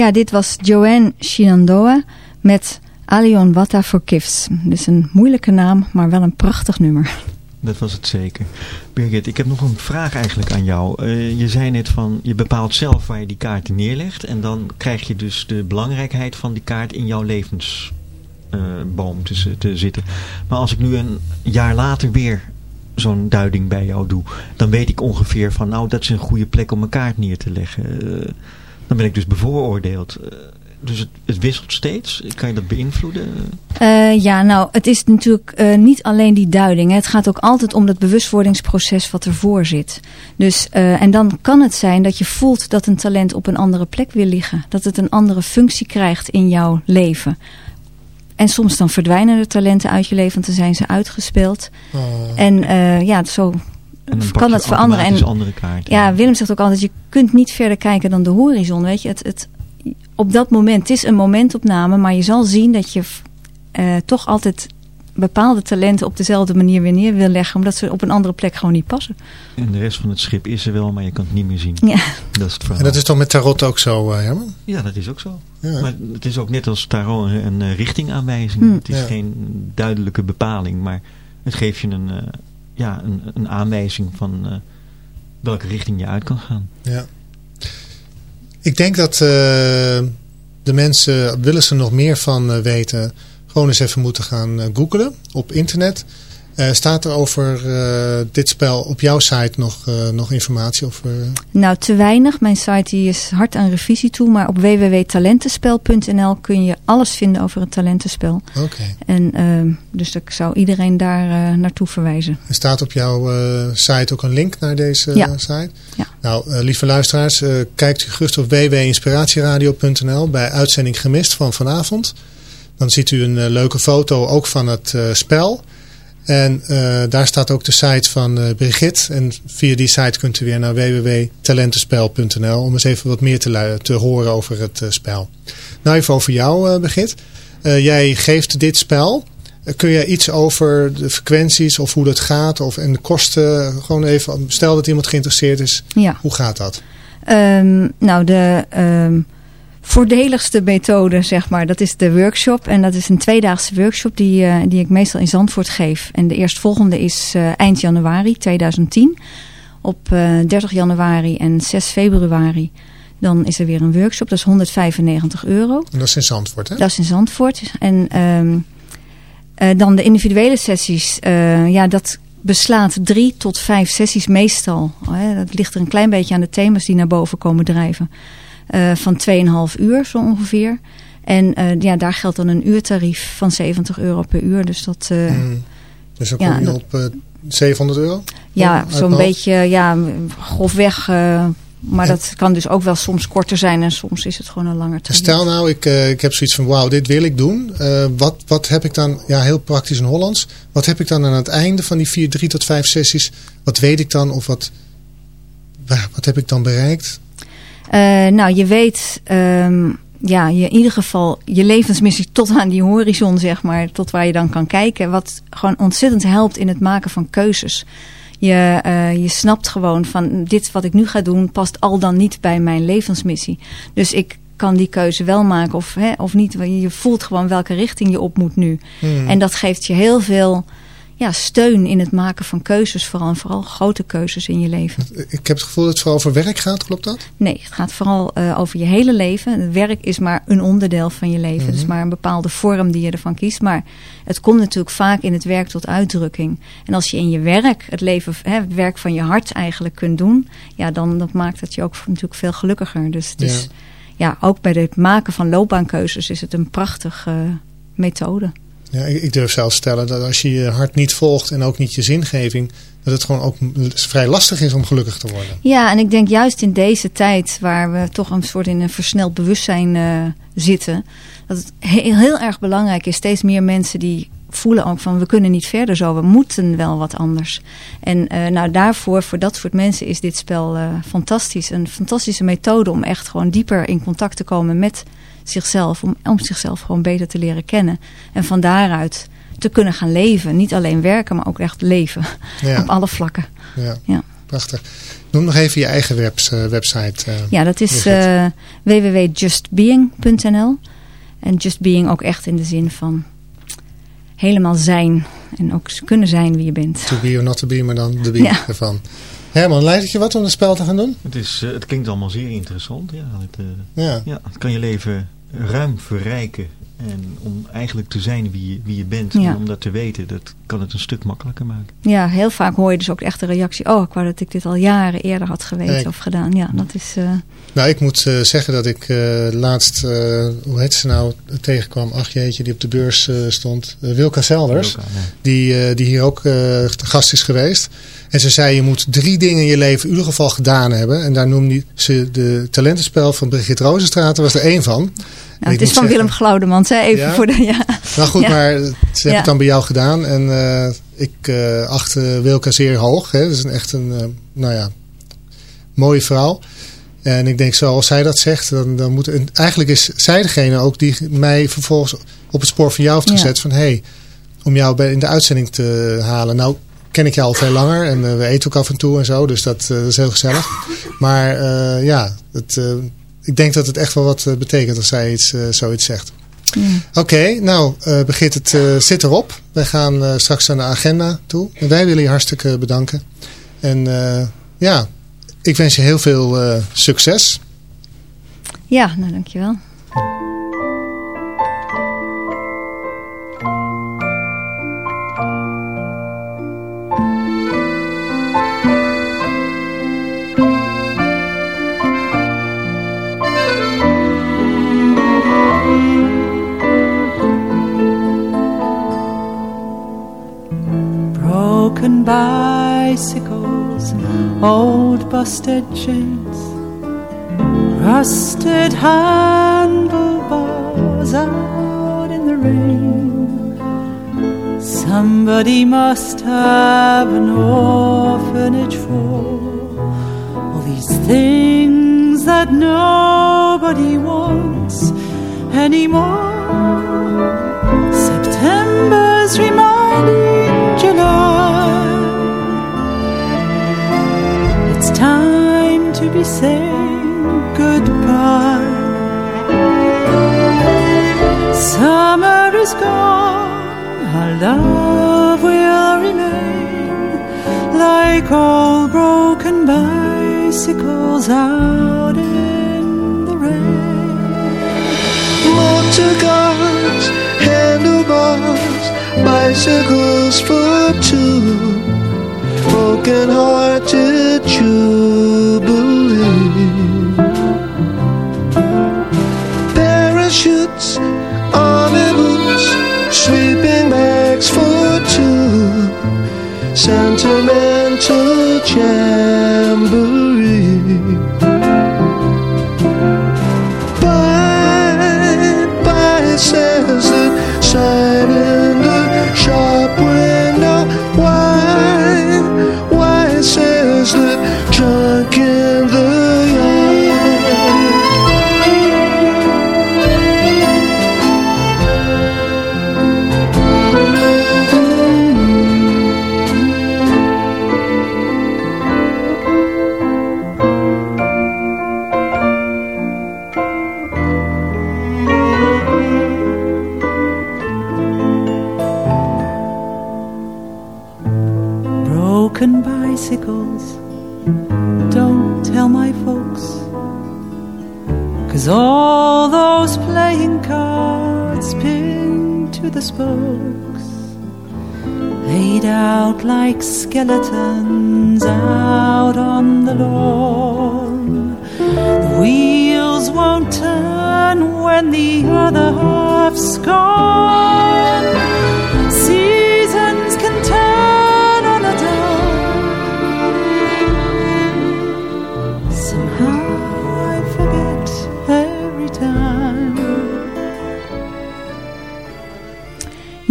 Ja, dit was Joanne Shenandoah met Alion Wata for Gifts. Dus een moeilijke naam, maar wel een prachtig nummer. Dat was het zeker. Birgit, ik heb nog een vraag eigenlijk aan jou. Eh, je zei net van, je bepaalt zelf waar je die kaarten neerlegt. En dan krijg je dus de belangrijkheid van die kaart in jouw levensboom te, z- te zitten. Maar als ik nu een jaar later weer zo'n duiding bij jou doe, dan weet ik ongeveer van nou dat is een goede plek om een kaart neer te leggen. Eh, dan ben ik dus bevooroordeeld. Uh, dus het, het, wisselt steeds. Kan je dat beïnvloeden? Uh, ja, nou, het is natuurlijk uh, niet alleen die duiding. Hè. Het gaat ook altijd om dat bewustwordingsproces wat ervoor zit. Dus, uh, en dan kan het zijn dat je voelt dat een talent op een andere plek wil liggen. Dat het een andere functie krijgt in jouw leven. En soms dan verdwijnen de talenten uit je leven, want dan zijn ze uitgespeeld. Oh. En ja, zo kan dat veranderen. En andere kaart, ja, Willem zegt ook altijd, je kunt niet verder kijken dan de horizon. Weet je, het, het, op dat moment, het is een momentopname, maar je zal zien dat je uh, toch altijd bepaalde talenten op dezelfde manier weer neer wil leggen, omdat ze op een andere plek gewoon niet passen. En de rest van het schip is er wel, maar je kan het niet meer zien. Ja. Dat is het verhaal. En dat is toch met tarot ook zo, uh, Herman? Ja, dat is ook zo. Ja. Maar het is ook net als tarot een, een richtingaanwijzing. Hmm. Het is ja. geen duidelijke bepaling, maar het geeft je een, uh, ja, een, een aanwijzing van welke richting je uit kan gaan. Ja. Ik denk dat uh, de mensen, willen ze nog meer van uh, weten, gewoon eens even moeten gaan googlen op internet. Staat er over dit spel op jouw site nog, nog informatie? Over? Nou, te weinig. Mijn site die is hard aan revisie toe. Maar op www.talentenspel.nl kun je alles vinden over het talentenspel. Oké. En ehm, dus ik zou iedereen daar naartoe verwijzen. Er staat op jouw site ook een link naar deze ja. site? Ja. Nou, lieve luisteraars, kijkt u gerust op www.inspiratieradio.nl bij uitzending gemist van vanavond. Dan ziet u een leuke foto ook van het spel. En daar staat ook de site van Brigitte. En via die site kunt u weer naar www.talentenspel.nl om eens even wat meer te, te horen over het spel. Nou, even over jou, Brigitte. jij geeft dit spel. Kun je iets over de frequenties of hoe dat gaat of, en de kosten? Gewoon even, stel dat iemand geïnteresseerd is. Ja. Hoe gaat dat? Um, nou, de um, voordeligste methode, zeg maar, dat is de workshop. En dat is een tweedaagse workshop die, uh, die ik meestal in Zandvoort geef. En de eerstvolgende is uh, eind januari 2010. Op uh, 30 januari en 6 februari. Dan is er weer een workshop. Dat is 195 euro. En dat is in Zandvoort, hè? Dat is in Zandvoort. En... Um, uh, dan de individuele sessies, ja, dat beslaat drie tot vijf sessies meestal. Dat ligt er een klein beetje aan de thema's die naar boven komen drijven. Uh, van 2,5 uur zo ongeveer. En ja, daar geldt dan een uurtarief van 70 euro per uur. Dus dat... Mm. Dus dan kom ja, je dat, op 700 euro? Ja, zo'n beetje, ja, grofweg maar dat kan dus ook wel soms korter zijn en soms is het gewoon een langer termijn. Stel nou, ik, uh, ik heb zoiets van wauw, dit wil ik doen. Uh, wat, wat heb ik dan, ja heel praktisch in Hollands. Wat heb ik dan aan het einde van die vier, drie tot vijf sessies? Wat weet ik dan of wat, wat heb ik dan bereikt? Uh, nou, je weet um, ja, je, in ieder geval je levensmissie tot aan die horizon, zeg maar. Tot waar je dan kan kijken. Wat gewoon ontzettend helpt in het maken van keuzes. Je, uh, je snapt gewoon van dit wat ik nu ga doen past al dan niet bij mijn levensmissie. Dus ik kan die keuze wel maken of, hè, of niet. Je voelt gewoon welke richting je op moet nu. Hmm. En dat geeft je heel veel ja, steun in het maken van keuzes. Vooral, vooral grote keuzes in je leven. Ik heb het gevoel dat het vooral over werk gaat, klopt dat? Nee, het gaat vooral uh, over je hele leven. Het werk is maar een onderdeel van je leven. Mm -hmm. Het is maar een bepaalde vorm die je ervan kiest. Maar het komt natuurlijk vaak in het werk tot uitdrukking. En als je in je werk het, leven, hè, het werk van je hart eigenlijk kunt doen... Ja, dan dat maakt het je ook natuurlijk veel gelukkiger. Dus het is, ja. ja, ook bij het maken van loopbaankeuzes is het een prachtige uh, methode. Ja, ik durf zelfs stellen dat als je je hart niet volgt en ook niet je zingeving, dat het gewoon ook vrij lastig is om gelukkig te worden. Ja, en ik denk juist in deze tijd waar we toch een soort in een versneld bewustzijn uh, zitten, dat het heel, erg belangrijk is, steeds meer mensen die voelen ook van we kunnen niet verder zo, we moeten wel wat anders. En uh, nou daarvoor, voor dat soort mensen is dit spel uh, fantastisch. Een fantastische methode om echt gewoon dieper in contact te komen met zichzelf, om, om zichzelf gewoon beter te leren kennen. En van daaruit te kunnen gaan leven. Niet alleen werken, maar ook echt leven. Ja. Op alle vlakken. Ja. ja. Prachtig. Noem nog even je eigen webs, uh, website. Uh, ja, dat is uh, www.justbeing.nl. En just being ook echt in de zin van helemaal zijn. En ook kunnen zijn wie je bent. To be or not to be, maar dan de be ja. ervan. Herman, lijkt het je wat om het spel te gaan doen? Het, is, uh, het klinkt allemaal zeer interessant. Ja, het, uh, ja. ja, het kan je leven ruim verrijken. En om eigenlijk te zijn wie je, wie je bent. Ja. En om dat te weten, dat kan het een stuk makkelijker maken. Ja, heel vaak hoor je dus ook echt de reactie... oh, ik wou dat ik dit al jaren eerder had geweten Nee. of gedaan. Ja, dat is... eh, Nou, ik moet eh, zeggen dat ik eh, laatst, eh, hoe heet ze nou, tegenkwam. Ach jeetje, die op de beurs eh, stond. Wilka Zelders. Die, eh, die hier ook eh, te gast is geweest. En ze zei, je moet drie dingen in je leven in ieder geval gedaan hebben. En daar noemde ze de talentenspel van Brigitte Rozenstraat. was er één van. Nou, het is van zeggen- Willem Glaudemans, hè? even Ja? voor de... Ja. Nou goed, Ja. maar ze hebben Ja. het dan bij jou gedaan. En eh, ik eh acht eh, Wilka zeer hoog. Hè. Dat is een, echt een, nou ja, mooie vrouw. En ik denk, zoals zij dat zegt, dan, dan moet... En eigenlijk is zij degene ook die mij vervolgens op het spoor van jou heeft gezet. Van, hé, hey, om jou bij, in de uitzending te halen. Nou, ken ik jou al veel langer. En we eten ook af en toe en zo. Dus dat, dat is heel gezellig. Maar ja, het, ik denk dat het echt wel wat eh, betekent als zij iets, eh, zoiets zegt. Ja. Oké, nou uh, begint het uh, zit erop. Wij gaan uh, straks naar de agenda toe. En wij willen je hartstikke bedanken. En ja, ik wens je heel veel succes. Ja, nou dankjewel. Bicycles, old busted chains, rusted handlebars out in the rain. Somebody must have an orphanage for all these things that nobody wants anymore. September's reminding be saying goodbye. Summer is gone, our love will remain like all broken bicycles out in the rain. Motor cars, handlebars, bicycles for two, broken hearted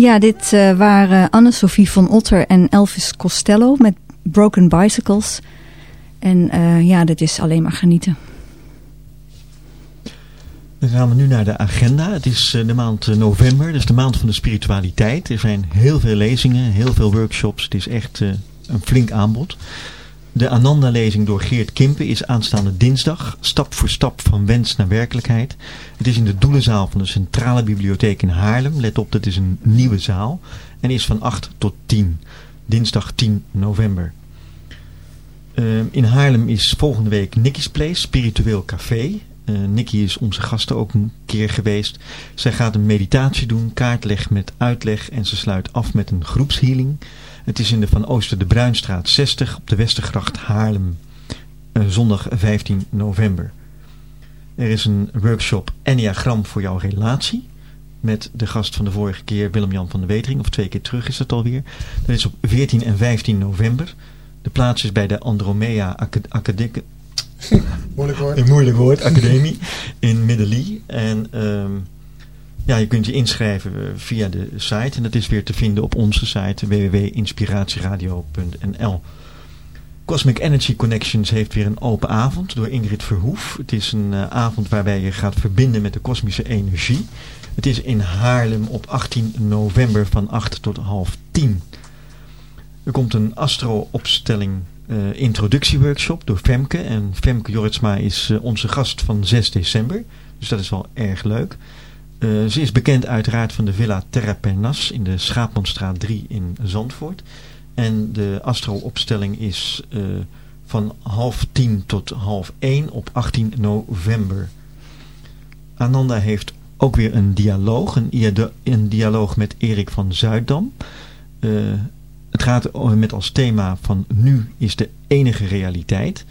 Ja, dit uh, waren Anne-Sophie van Otter en Elvis Costello met Broken Bicycles. En uh, ja, dit is alleen maar genieten. Dan gaan we nu naar de agenda. Het is uh, de maand november, dus de maand van de spiritualiteit. Er zijn heel veel lezingen, heel veel workshops. Het is echt een flink aanbod. De Ananda-lezing door Geert Kimpen is aanstaande dinsdag. Stap voor stap van wens naar werkelijkheid. Het is in de Doelenzaal van de Centrale Bibliotheek in Haarlem. Let op, dat is een nieuwe zaal. En is van 8 tot 10. Dinsdag 10 november. Uh, in Haarlem is volgende week Nicky's Place, Spiritueel Café. Uh, Nicky is onze gasten ook een keer geweest. Zij gaat een meditatie doen, kaartleg met uitleg en ze sluit af met een groepshealing. Het is in de Van Ooster de Bruinstraat 60 op de Westergracht Haarlem. Uh, zondag 15 november. Er is een workshop Enneagram voor jouw relatie. Met de gast van de vorige keer Willem-Jan van de Wetering. Of twee keer terug is dat alweer. Dat is op 14 en 15 november. De plaats is bij de Andromea Academie. moeilijk woord. Een moeilijk woord, Academie in Middelie. En um, ja, je kunt je inschrijven eh, via de site. En dat is weer te vinden op onze site www.inspiratieradio.nl Cosmic Energy Connections heeft weer een open avond door Ingrid Verhoef. Het is een uh, avond waarbij je gaat verbinden met de kosmische energie. Het is in Haarlem op 18 november van 8 tot half 10. Er komt een astro-opstelling uh, introductieworkshop door Femke. En Femke Jorritsma is onze gast van 6 december. Dus dat is wel erg leuk. Uh, ze is bekend uiteraard van de Villa Terra Pernas in de Schaapmanstraat 3 in Zandvoort. En de astro-opstelling is van half 10 tot half 1 op 18 november. Ananda heeft ook weer een dialoog. Een, dialoog met Erik van Zuiddam. Uh, het gaat met als thema van nu is de enige realiteit.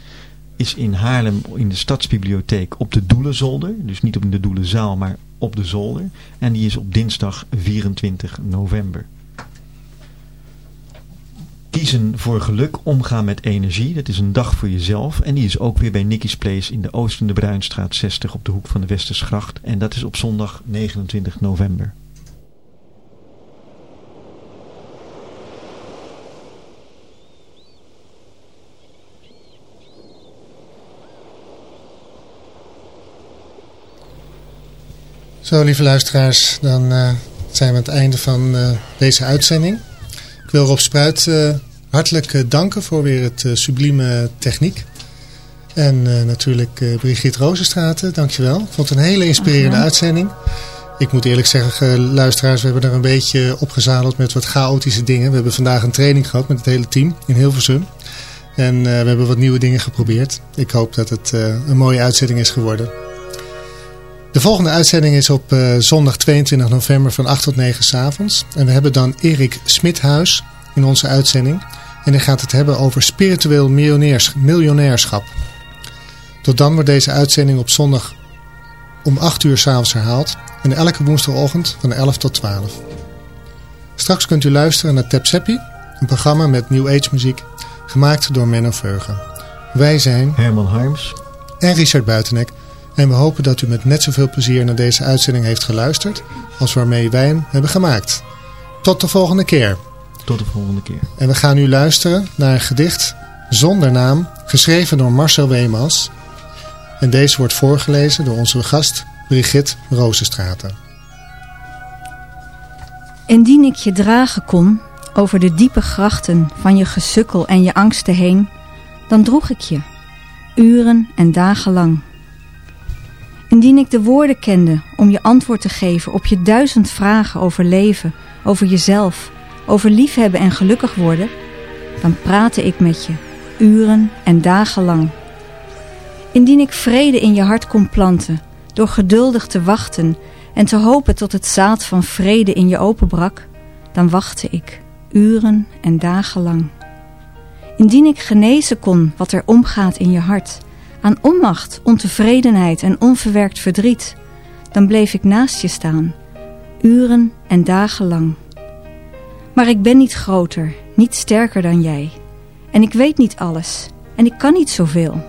Is in Haarlem in de Stadsbibliotheek op de Doelenzolder. Dus niet op de Doelenzaal, maar op de zolder. En die is op dinsdag 24 november. Kiezen voor geluk, omgaan met energie. Dat is een dag voor jezelf. En die is ook weer bij Nicky's Place in de Oostende Bruinstraat 60 op de hoek van de Westersgracht. En dat is op zondag 29 november. Zo, lieve luisteraars, dan uh, zijn we aan het einde van uh, deze uitzending. Ik wil Rob Spruit uh, hartelijk danken voor weer het sublieme techniek. En natuurlijk Brigitte Rozenstraten, dankjewel. Ik vond het een hele inspirerende -huh. uitzending. Ik moet eerlijk zeggen, luisteraars, we hebben er een beetje opgezadeld met wat chaotische dingen. We hebben vandaag een training gehad met het hele team in Hilversum. En we hebben wat nieuwe dingen geprobeerd. Ik hoop dat het een mooie uitzending is geworden. De volgende uitzending is op uh, zondag 22 november van 8 tot 9 s avonds. En we hebben dan Erik Smithuis in onze uitzending. En hij gaat het hebben over spiritueel miljonairschap. Tot dan wordt deze uitzending op zondag om 8 uur s'avonds herhaald. En elke woensdagochtend van 11 tot 12. Straks kunt u luisteren naar Seppi, een programma met New Age muziek, gemaakt door Menno Veugen. Wij zijn Herman Harms en Richard Buitenek. En we hopen dat u met net zoveel plezier naar deze uitzending heeft geluisterd als waarmee wij hem hebben gemaakt. Tot de volgende keer. Tot de volgende keer. En we gaan nu luisteren naar een gedicht zonder naam, geschreven door Marcel Weemans. En deze wordt voorgelezen door onze gast Brigitte Rozenstraten. Indien ik je dragen kon over de diepe grachten van je gesukkel en je angsten heen, dan droeg ik je, uren en dagen lang. Indien ik de woorden kende om je antwoord te geven op je duizend vragen over leven, over jezelf, over liefhebben en gelukkig worden, dan praatte ik met je, uren en dagen lang. Indien ik vrede in je hart kon planten, door geduldig te wachten en te hopen tot het zaad van vrede in je openbrak, dan wachtte ik, uren en dagen lang. Indien ik genezen kon wat er omgaat in je hart, aan onmacht, ontevredenheid en onverwerkt verdriet, dan bleef ik naast je staan, uren en dagen lang. Maar ik ben niet groter, niet sterker dan jij. En ik weet niet alles, en ik kan niet zoveel.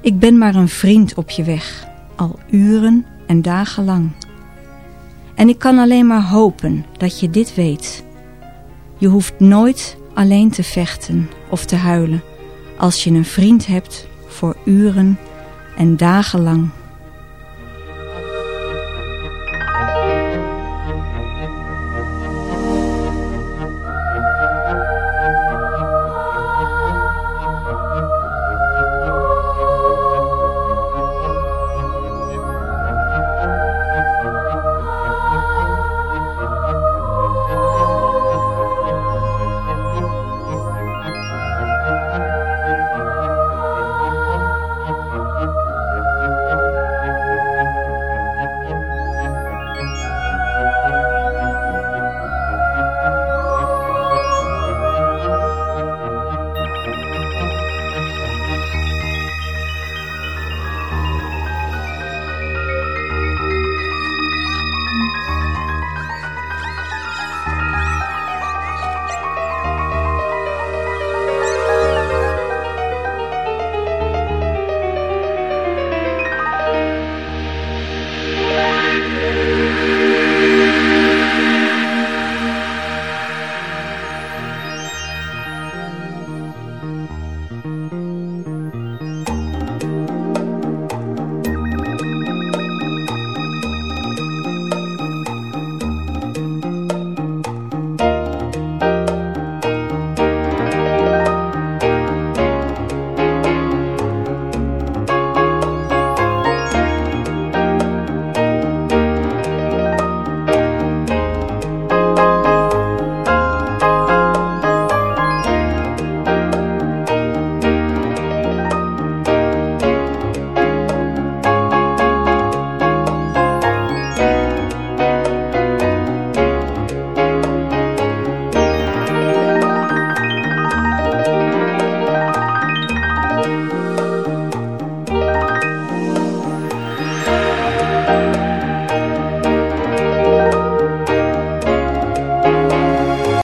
Ik ben maar een vriend op je weg, al uren en dagen lang. En ik kan alleen maar hopen dat je dit weet. Je hoeft nooit alleen te vechten of te huilen als je een vriend hebt voor uren en dagenlang.